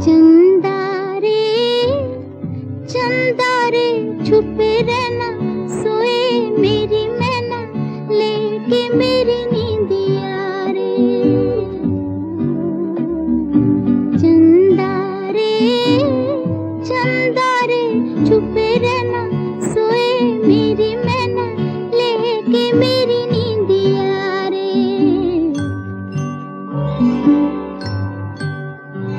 चंदा रे चंदा रे छुपे रहना।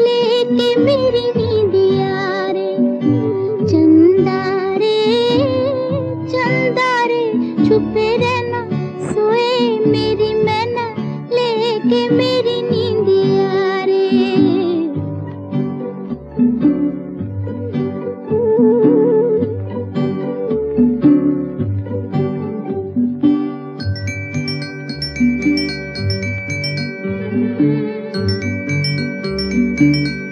लेके मेरी नींदिया रे चंदा रे चंदा रे छुपे रहना, सोए मेरी मैना, लेके मेरी नींदिया रे Música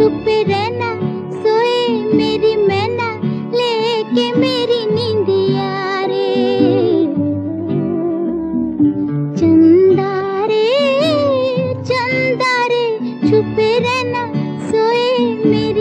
छुपे रहना, सोए मेरी मैना, लेके मेरी नींद रे चंदा रे चंदा रे छुपे रहना, सोए मेरी